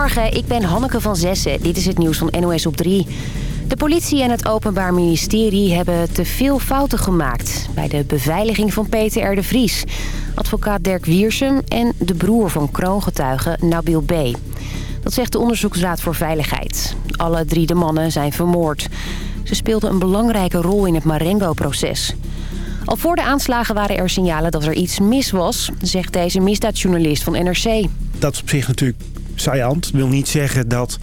Goedemorgen, ik ben Hanneke van Zessen. Dit is het nieuws van NOS op 3. De politie en het Openbaar Ministerie hebben te veel fouten gemaakt... bij de beveiliging van Peter R. de Vries, advocaat Dirk Wiersum... en de broer van kroongetuige Nabil B. Dat zegt de Onderzoeksraad voor Veiligheid. Alle drie de mannen zijn vermoord. Ze speelden een belangrijke rol in het Marengo-proces. Al voor de aanslagen waren er signalen dat er iets mis was... zegt deze misdaadjournalist van NRC. Dat is op zich natuurlijk saillant. wil niet zeggen dat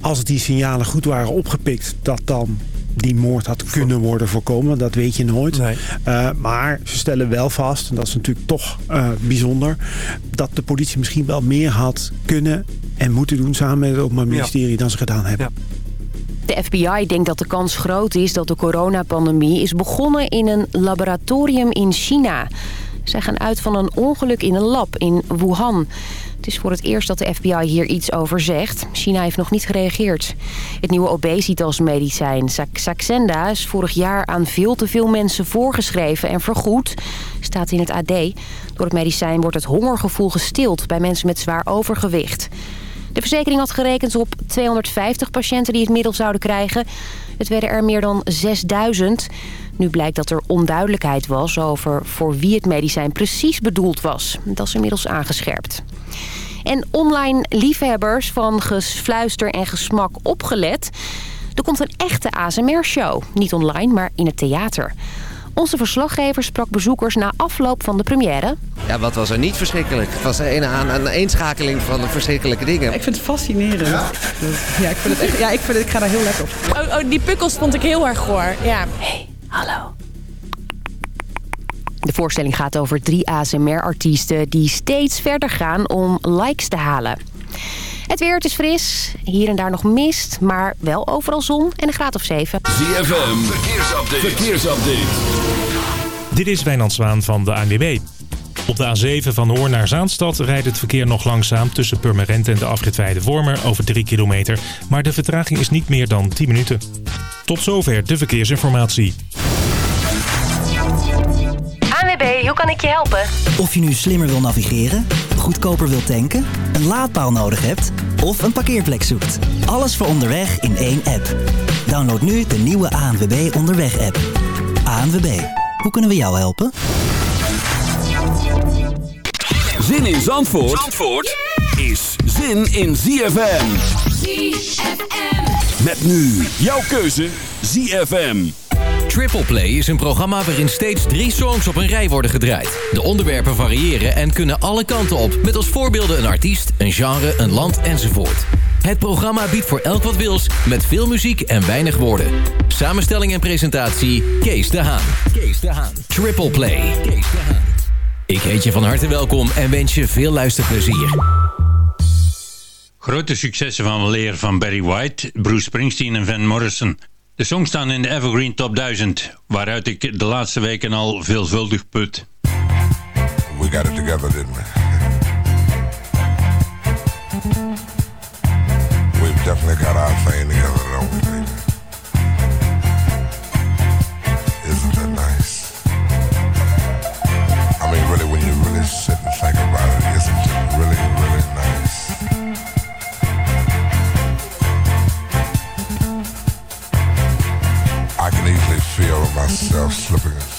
als die signalen goed waren opgepikt... dat dan die moord had kunnen worden voorkomen. Dat weet je nooit. Uh, maar ze stellen wel vast, en dat is natuurlijk toch uh, bijzonder... dat de politie misschien wel meer had kunnen en moeten doen... samen met het Openbaar Ministerie ja. dan ze gedaan hebben. Ja. De FBI denkt dat de kans groot is dat de coronapandemie is begonnen in een laboratorium in China. Zij gaan uit van een ongeluk in een lab in Wuhan. Het is voor het eerst dat de FBI hier iets over zegt. China heeft nog niet gereageerd. Het nieuwe obesitasmedicijn Saxenda is vorig jaar aan veel te veel mensen voorgeschreven en vergoed. Staat in het AD. Door het medicijn wordt het hongergevoel gestild bij mensen met zwaar overgewicht. De verzekering had gerekend op 250 patiënten die het middel zouden krijgen. Het werden er meer dan 6000. Nu blijkt dat er onduidelijkheid was over voor wie het medicijn precies bedoeld was. Dat is inmiddels aangescherpt. En online liefhebbers van gefluister en gesmak opgelet... er komt een echte ASMR-show. Niet online, maar in het theater. Onze verslaggever sprak bezoekers na afloop van de première. Ja, wat was er niet verschrikkelijk? Het was een, aan een eenschakeling van verschrikkelijke dingen. Ik vind het fascinerend. Ja, ja ik, vind het echt, ja ik, vind het, ik ga daar heel lekker op. Oh, oh, die pukkels vond ik heel erg goor. Ja. Hey, hallo. De voorstelling gaat over drie ASMR-artiesten die steeds verder gaan om likes te halen. Het weer, het is fris. Hier en daar nog mist, maar wel overal zon en een graad of 7. ZFM, verkeersupdate. verkeersupdate. Dit is Wijnand Zwaan van de ANWB. Op de A7 van Hoorn naar Zaanstad rijdt het verkeer nog langzaam... tussen Purmerend en de afrit Wormer over 3 kilometer. Maar de vertraging is niet meer dan 10 minuten. Tot zover de verkeersinformatie. ANWB, hoe kan ik je helpen? Of je nu slimmer wil navigeren goedkoper wilt tanken, een laadpaal nodig hebt of een parkeerplek zoekt. Alles voor onderweg in één app. Download nu de nieuwe ANWB Onderweg app. ANWB, hoe kunnen we jou helpen? Zin in Zandvoort, Zandvoort is zin in ZFM. ZFM. Met nu jouw keuze ZFM. Triple Play is een programma waarin steeds drie songs op een rij worden gedraaid. De onderwerpen variëren en kunnen alle kanten op... met als voorbeelden een artiest, een genre, een land enzovoort. Het programma biedt voor elk wat wils, met veel muziek en weinig woorden. Samenstelling en presentatie, Kees de Haan. Kees de Haan. Triple Play. Kees de Haan. Ik heet je van harte welkom en wens je veel luisterplezier. Grote successen van leren van Barry White, Bruce Springsteen en Van Morrison... De songs staan in de Evergreen Top 1000, waaruit ik de laatste weken al veelvuldig put. We got it together, didn't we? We've definitely got our thing together, myself slipping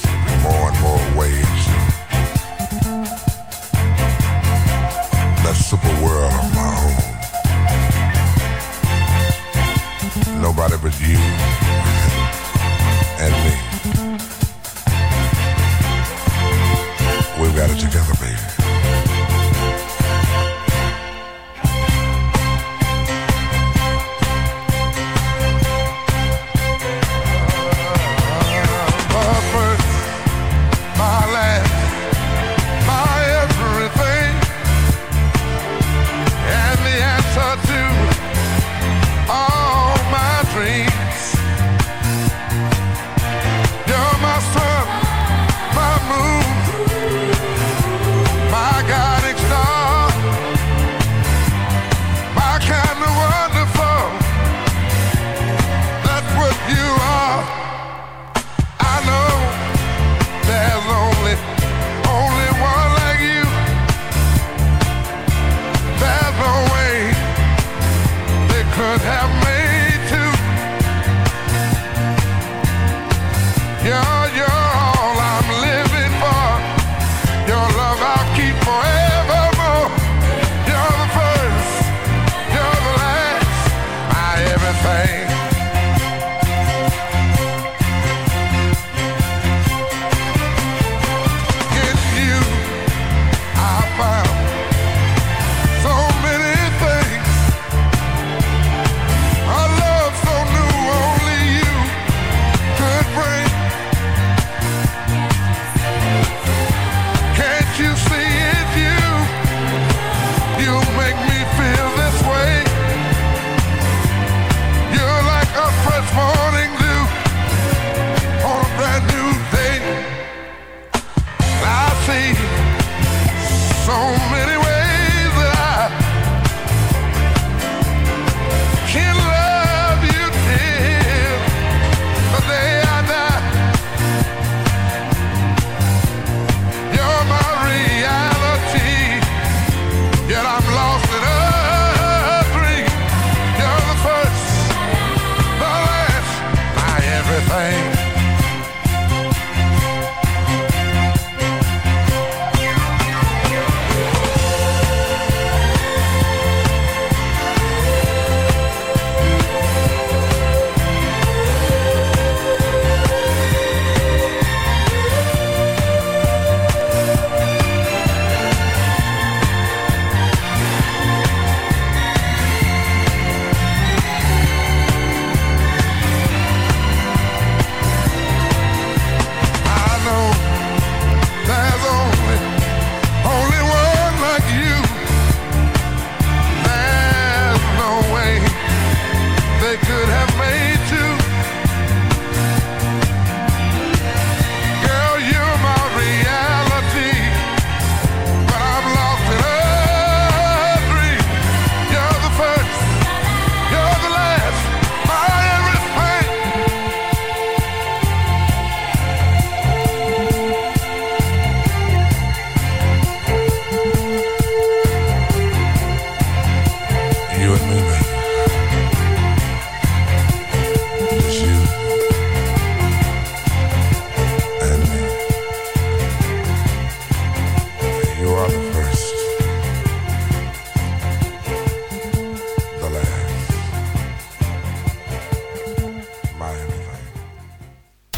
you me,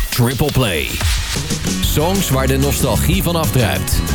Triple Play. Songs waar de nostalgie van afdruipt.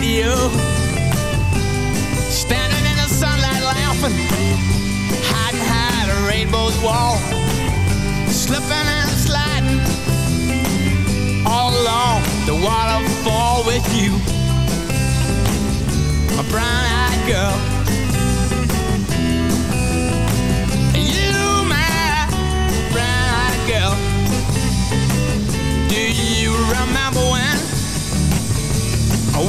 Radio. Standing in the sunlight laughing, hiding behind a rainbow's wall. Slipping and sliding all along the waterfall with you, my brown-eyed girl. You, my brown-eyed girl. Do you remember when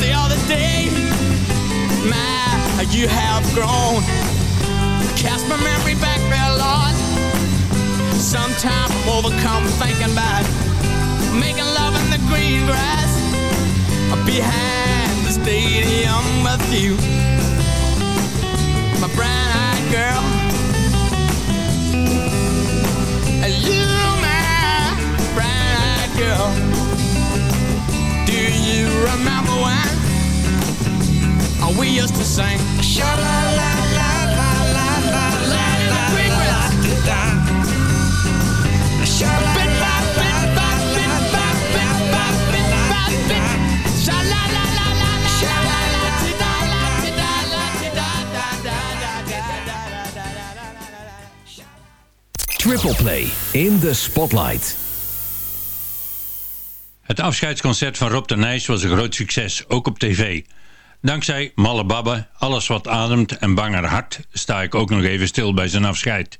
The other day. My, you have grown. Cast my memory back there, Lord. Sometimes I'm overcome thinking about making love in the green grass behind the stadium with you, my brown-eyed girl. remember when uh, we used to sing sha la la la la la la la la la la la la la Triple play in the spotlight. Het afscheidsconcert van Rob de Nijs was een groot succes, ook op tv. Dankzij Malle Babbe, Alles wat ademt en Banger Hart sta ik ook nog even stil bij zijn afscheid.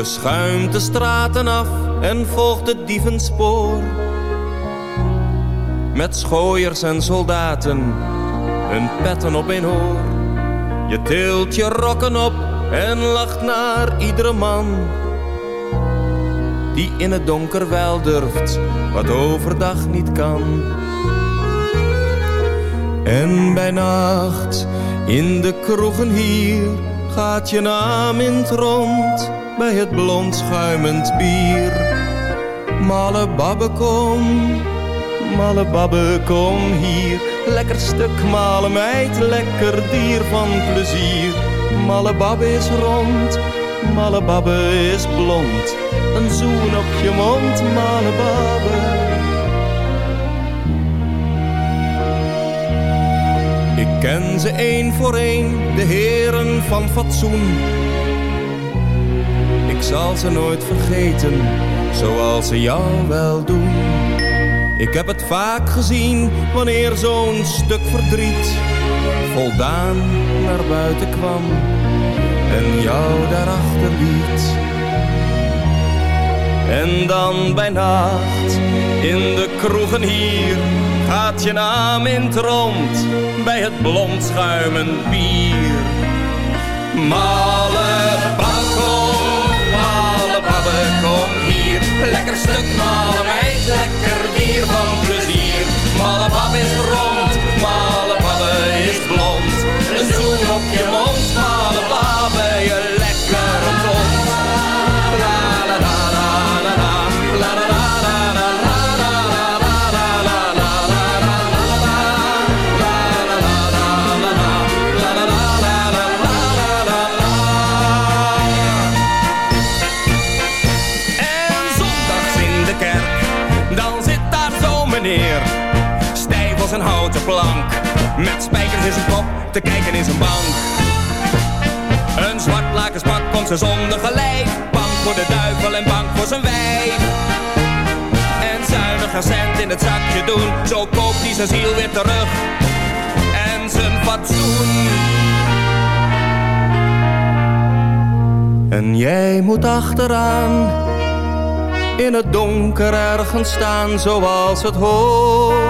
Je schuimt de straten af en volgt het dievenspoor. Met schooiers en soldaten, hun petten op een hoor. Je tilt je rokken op en lacht naar iedere man. Die in het donker wel durft, wat overdag niet kan. En bij nacht, in de kroegen hier, gaat je naam in het rond bij het blond schuimend bier. Malle babbe kom, malle babbe kom hier. Lekker stuk male meid, lekker dier van plezier. Malle babbe is rond, malle babbe is blond. Een zoen op je mond, malle babbe. Ik ken ze één voor één, de heren van fatsoen. Ik zal ze nooit vergeten, zoals ze jou wel doen. Ik heb het vaak gezien, wanneer zo'n stuk verdriet voldaan naar buiten kwam en jou daarachter liet. En dan bij nacht, in de kroegen hier, gaat je naam in het rond bij het blond schuimend bier. Malle In zijn kop, te kijken in zijn bank. Een zwart lakenspak komt zijn zonder gelijk. Bang voor de duivel en bang voor zijn wijf. En zuinig een cent in het zakje doen. Zo koopt hij zijn ziel weer terug. En zijn fatsoen. En jij moet achteraan in het donker ergens staan zoals het hoort.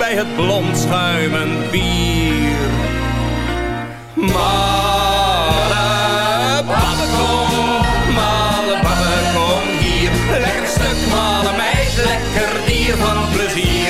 bij het blond schuimend bier. Male babbe kom, male hier, lekker stuk male meid, lekker dier van plezier.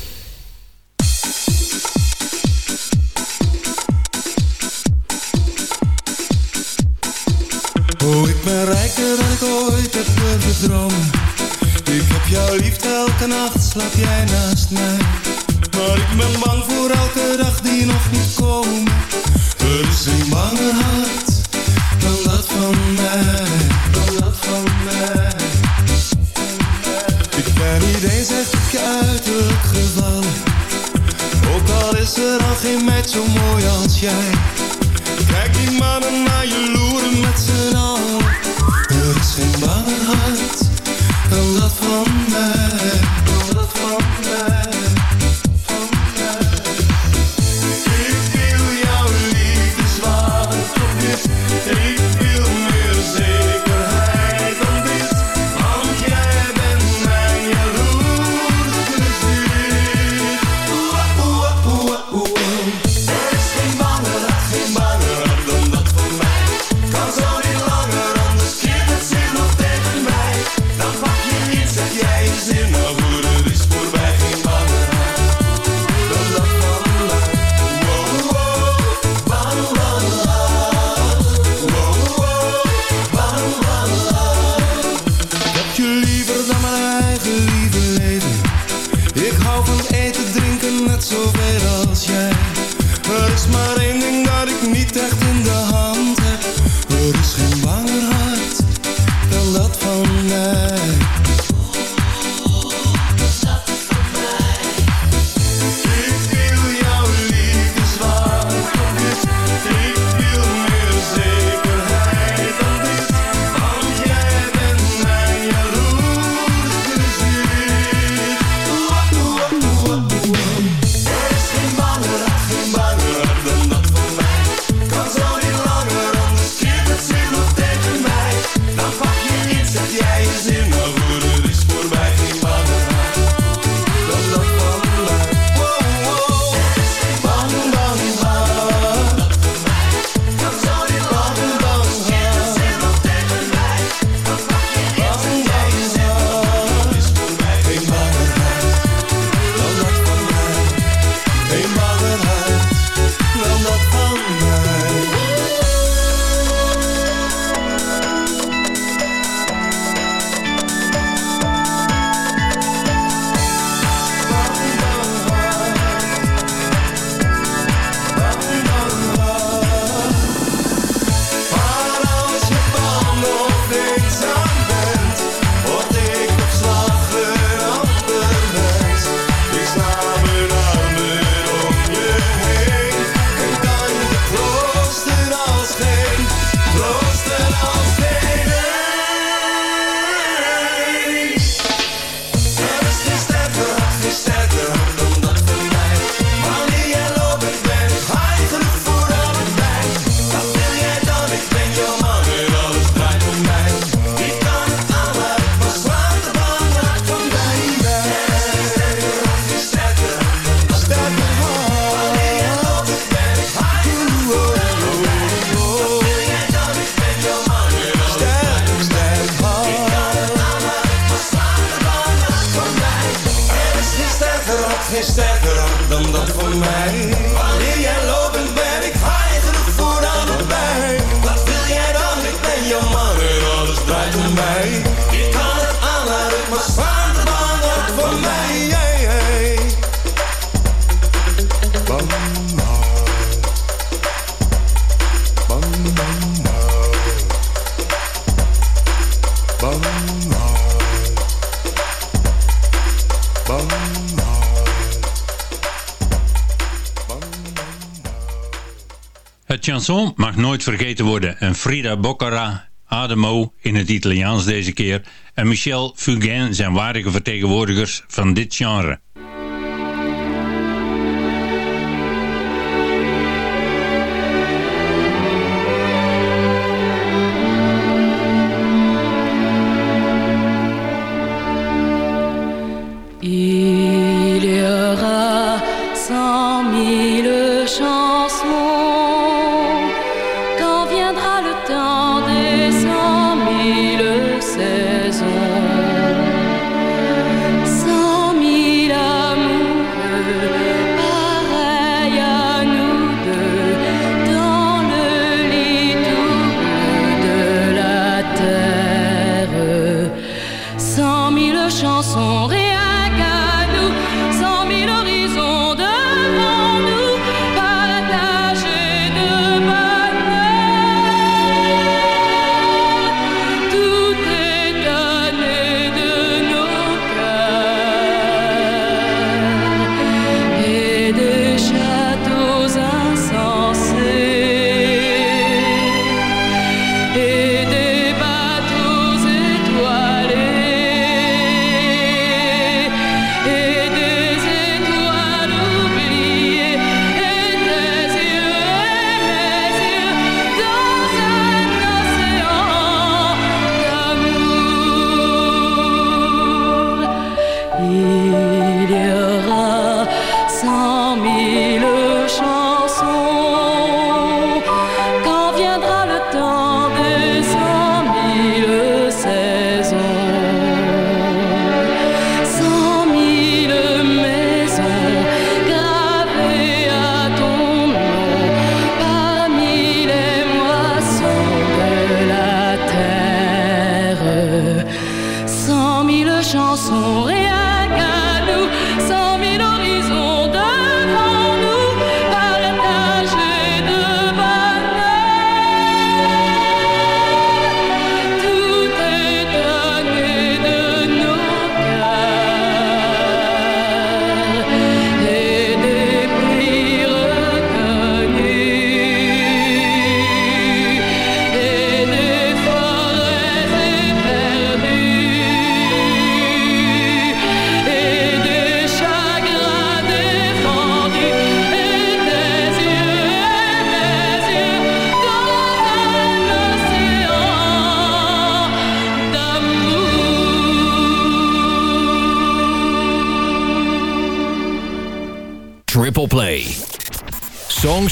Chanson mag nooit vergeten worden en Frida Boccara, Ademo in het Italiaans deze keer en Michel Fugain zijn waardige vertegenwoordigers van dit genre.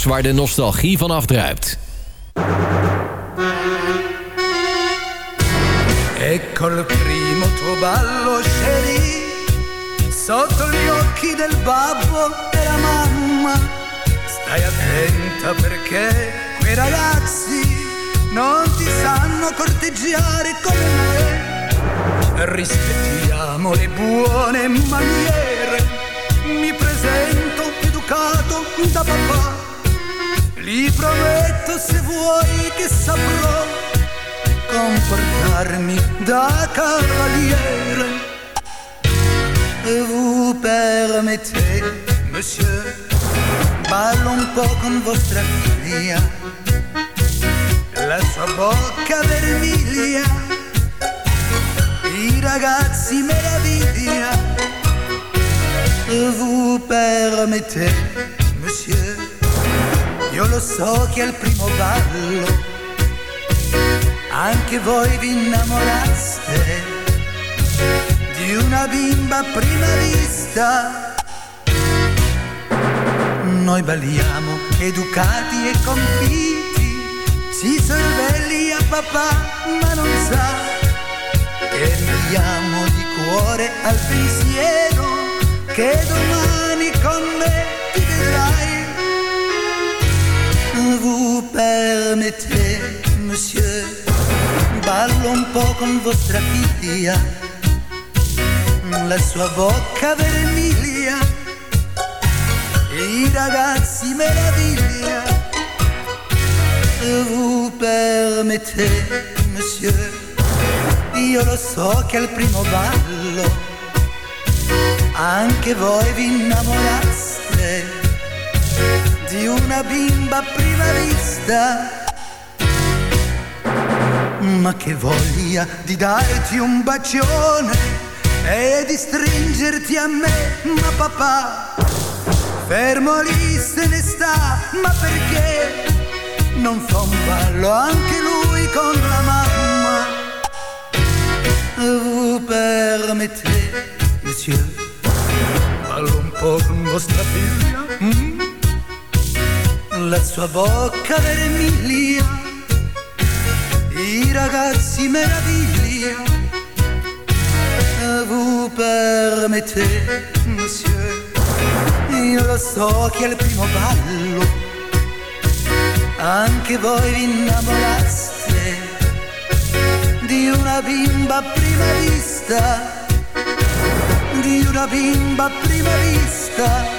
Waar de nostalgie van afdruipt. Ecco il primo tuo ballo sceri sotto gli occhi del babbo e la mamma. Stai attenta perché quei ragazzi non ti sanno corteggiare come me. Rispettiamo le buone maniere. Mi presento educato da papà. Li prometto se vuoi che saprò comportarmi da cavaliere. Vous permettez, monsieur, ballo un po' con vostra figlia. La sua bocca vermiglia, i ragazzi meraviglia. Vous permettez, monsieur, io lo so che al primo ballo anche voi vi innamoraste di una bimba a prima vista. Noi balliamo educati e convinti, si sorvelli a papà, ma non sa che andiamo di cuore al pensiero che domani con me ti vedrai. Vous permettez, monsieur, ballo un po' con vostra figlia, la sua bocca vermiglia, i ragazzi meraviglia. Vous permettez, monsieur, io lo so che al primo ballo anche voi vi innamoraste di una bimba a prima vista. Ma che voglia di darti un bacione e di stringerti a me, ma papà, fermo lì se ne sta, ma perché non fa un ballo anche lui con la mamma? Vous permettez, monsieur, ballo un po' con vostra figlia? mm? La sua bocca vermiglia, i ragazzi meraviglia. Vous permettez, monsieur, io lo so che al primo ballo. Anche voi vi innamoraste di una bimba a prima vista, di una bimba a prima vista,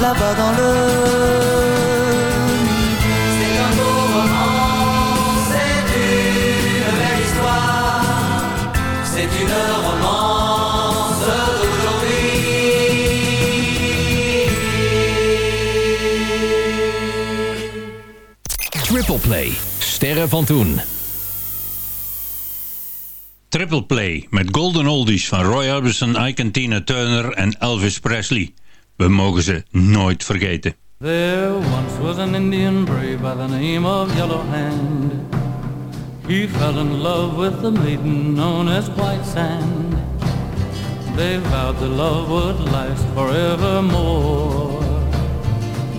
là-bas dans le midi. C'est un beau roman, c'est une belle histoire, c'est une romance d'aujourd'hui. Triple Play. Sterren van toen. Triple Play met Golden Oldies van Roy Orbison, Ike Tina Turner en Elvis Presley. We mogen ze nooit vergeten. There once was an Indian brave by the name of Yellow Hand. He fell in love with a maiden known as White Sand. They vowed the love would last forevermore.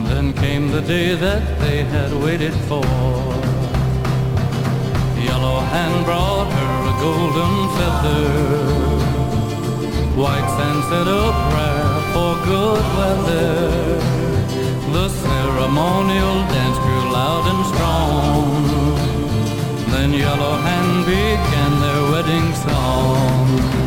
Then came the day that they had waited for. Yellow Hand brought her a golden feather. White Sand said a prayer for good weather. The ceremonial dance grew loud and strong. Then Yellow Hand began their wedding song.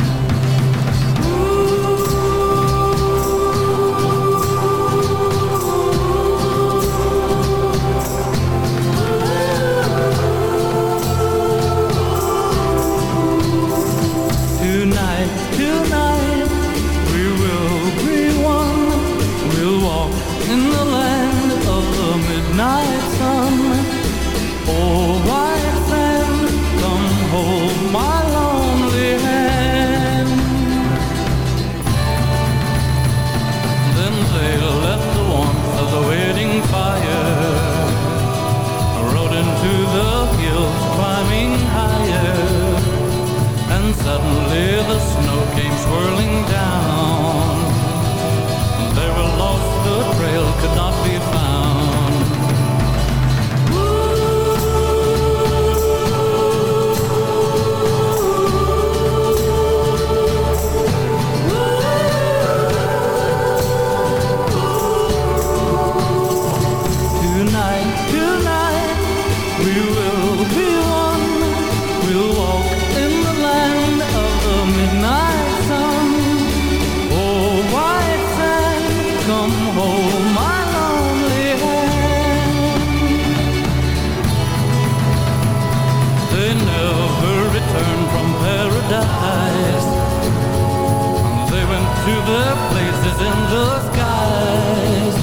Places in the skies.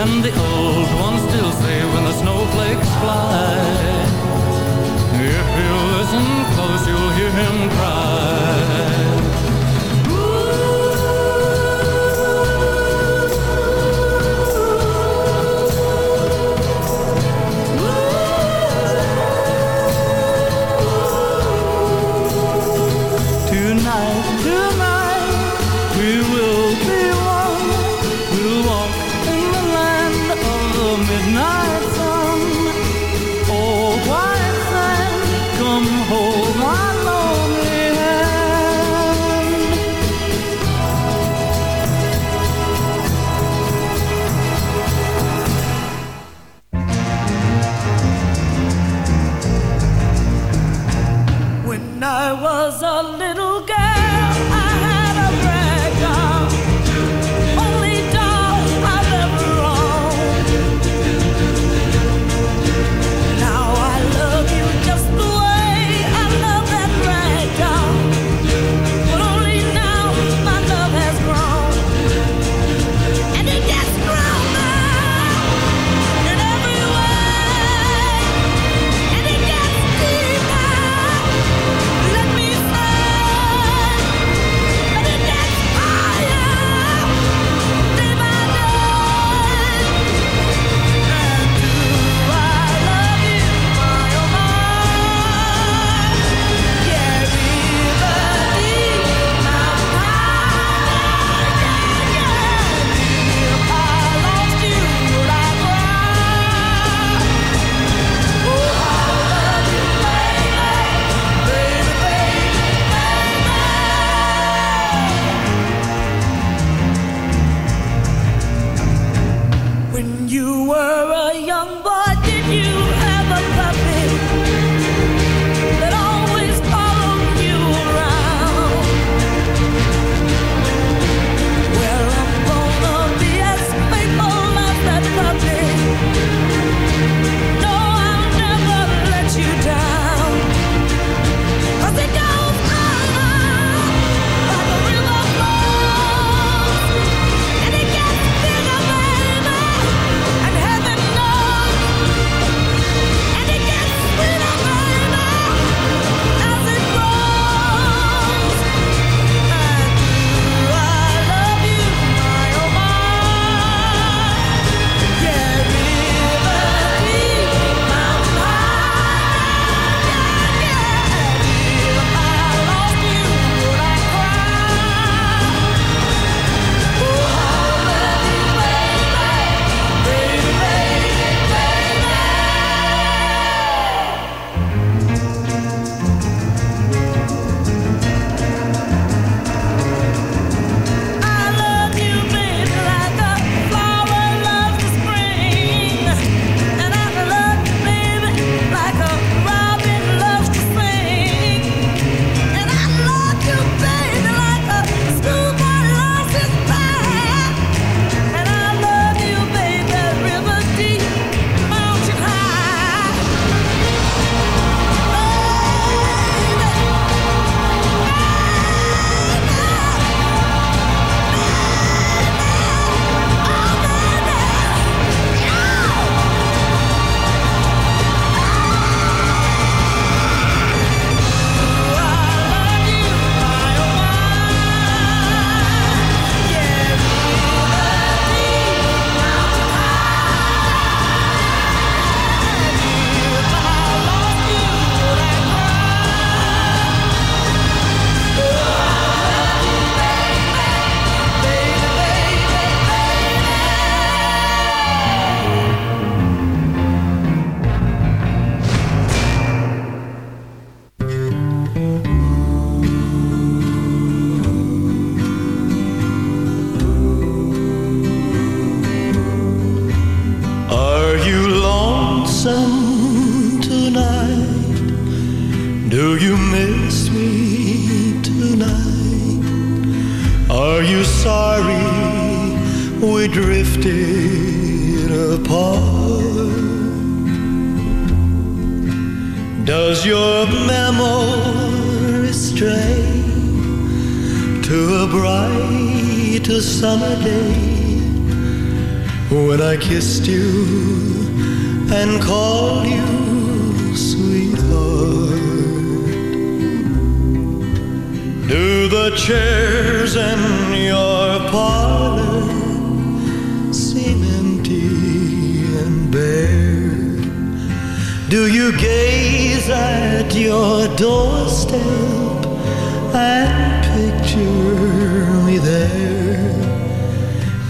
And the old ones still say when the snowflakes fly. If you listen close, you'll hear him cry.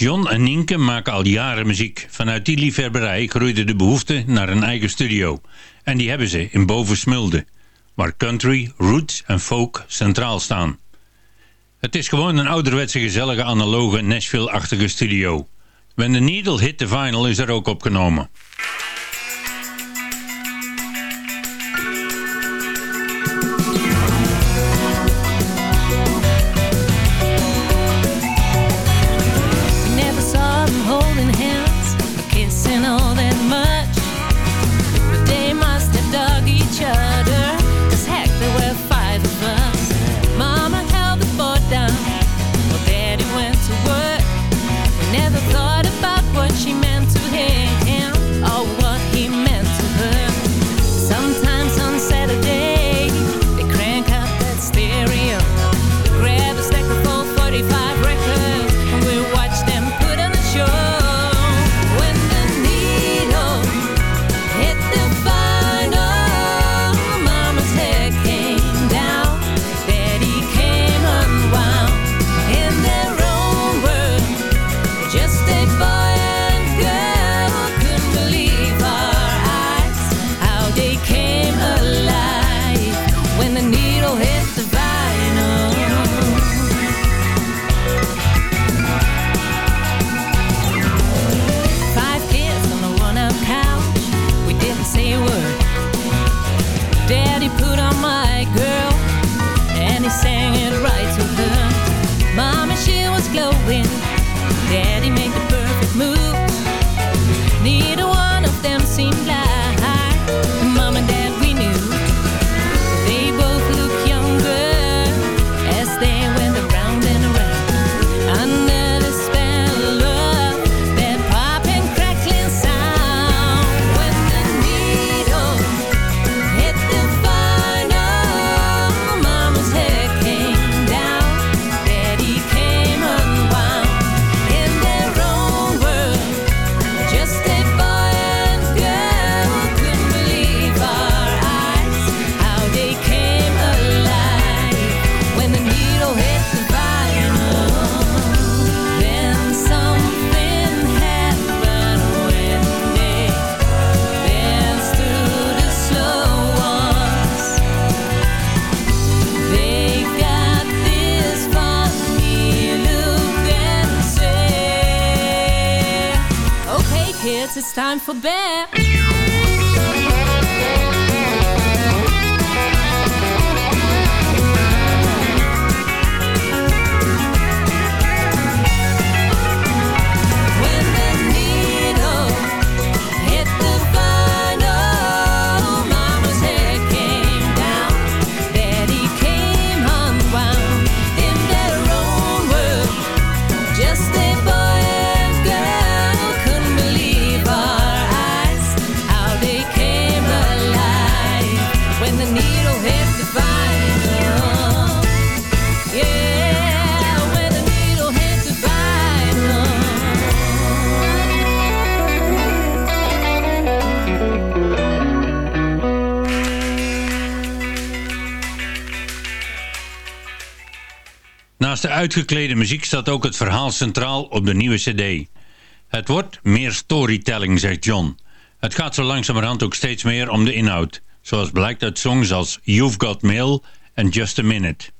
John en Nienke maken al jaren muziek. Vanuit die liefhebberij groeide de behoefte naar een eigen studio. En die hebben ze in Bovensmulde, waar country, roots en folk centraal staan. Het is gewoon een ouderwetse gezellige analoge Nashville-achtige studio. When the Needle Hit the Vinyl is er ook opgenomen. Naast de uitgeklede muziek staat ook het verhaal centraal op de nieuwe cd. Het wordt meer storytelling, zegt John. Het gaat zo langzamerhand ook steeds meer om de inhoud. Zoals blijkt uit songs als You've Got Mail en Just a Minute.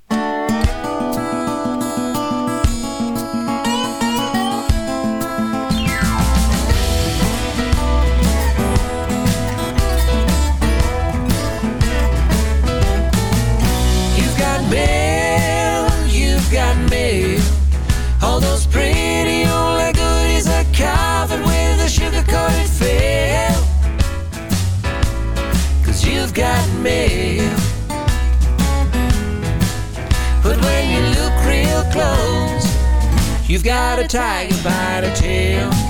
You've got a tiger by the tail.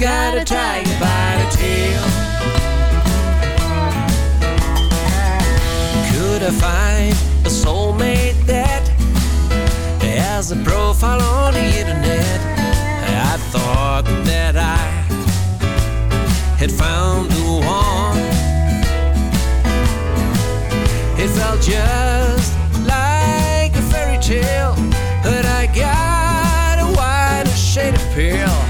Got a tiger by the tail. Could I find a soulmate that has a profile on the internet? I thought that I had found the one. It felt just like a fairy tale, but I got a wider shade of pale.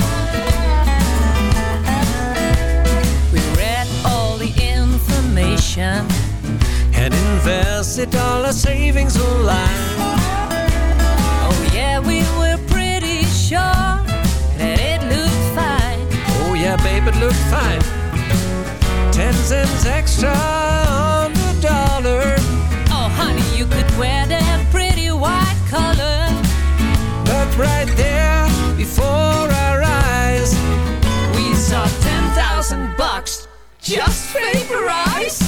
information. and invested all our savings online. Oh, yeah, we were pretty sure that it looked fine. Oh yeah, babe, it looked fine. Ten cents extra on the dollar. Oh, honey, you could wear that pretty white color. But right there before our eyes, We saw 10,000 bucks just vaporized.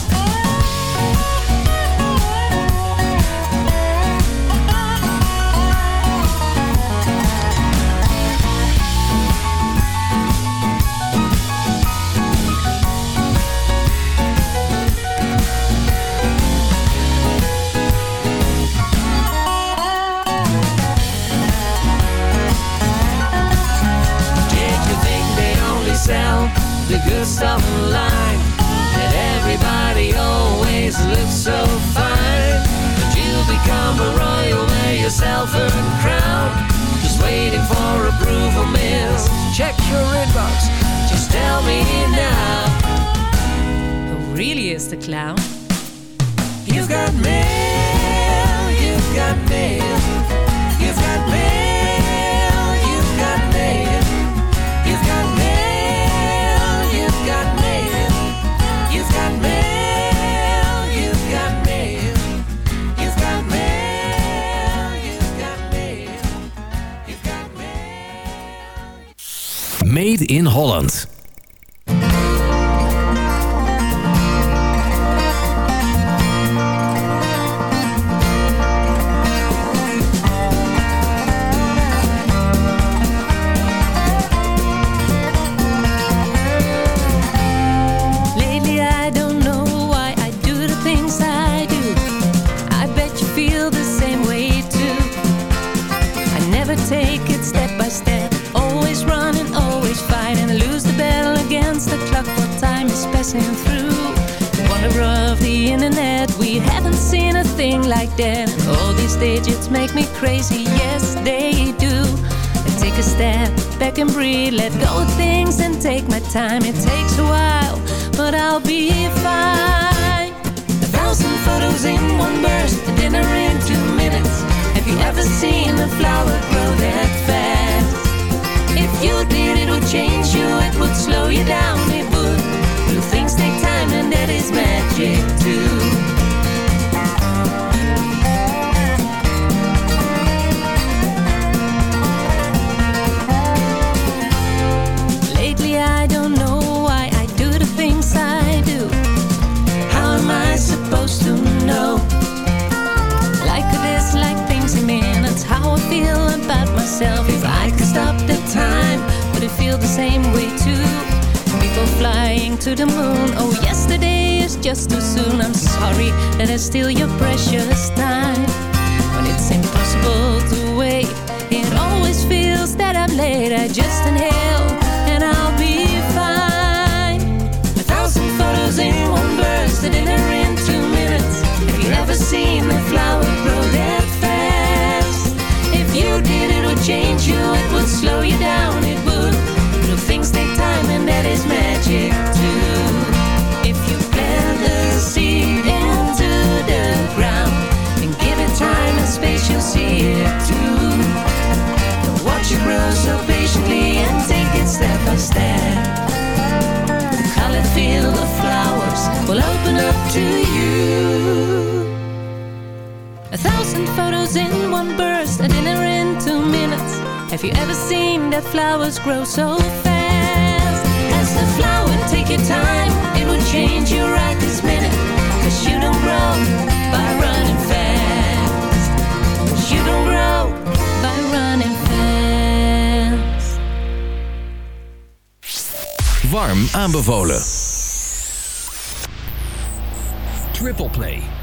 everybody always looks so fine. But you become a royal yourself crown. Just waiting for approval, miss. Check your inbox. Just tell me now. Who really is the clown? You've got mail. You've got mail. You've got mail. Made in Holland. Thing like that, All these digits make me crazy, yes they do. I take a step back and breathe, let go of things and take my time. It takes a while, but I'll be fine. A thousand photos in one burst, a dinner in two minutes. Have you ever seen a flower grow that fast? If you did, it would change you, it would too soon. I'm sorry that I steal your precious time. thousand photos in one burst, a dinner in two minutes. Have you ever seen that flowers grow so fast? As the flower, take your time, it will change you right this minute. Cause you don't grow by running fast. Cause you don't grow by running fast. Warm aanbevolen. Triple play.